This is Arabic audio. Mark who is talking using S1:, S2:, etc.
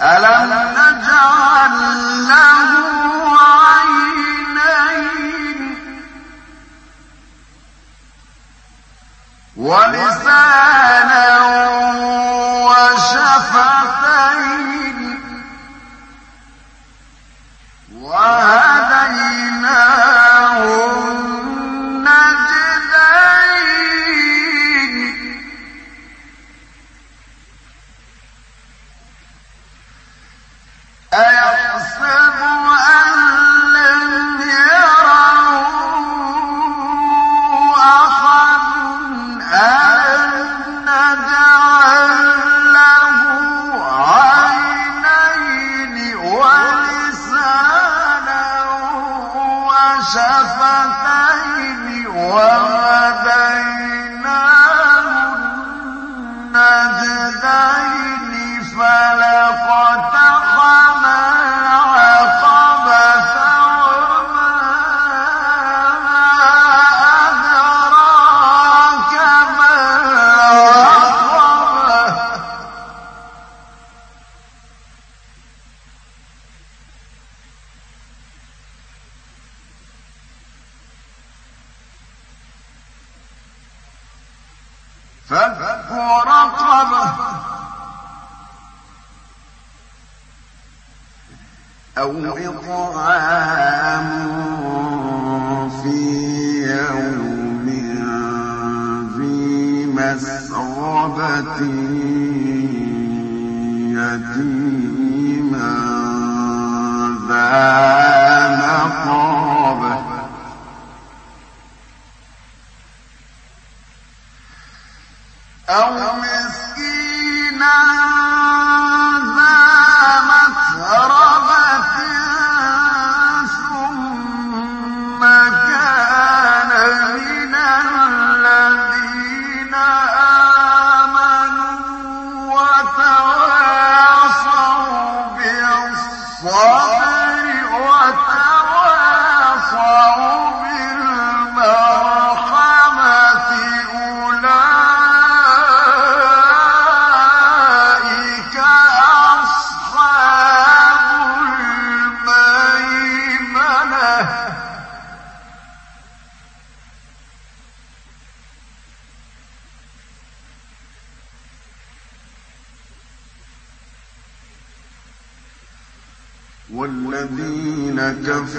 S1: أَلَمْ فك رقبة أو إطعام في يوم ذي مسغبة يتيما ذا não um, há عليهم نار